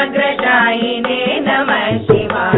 अग्रजायिने नमः शिवाय।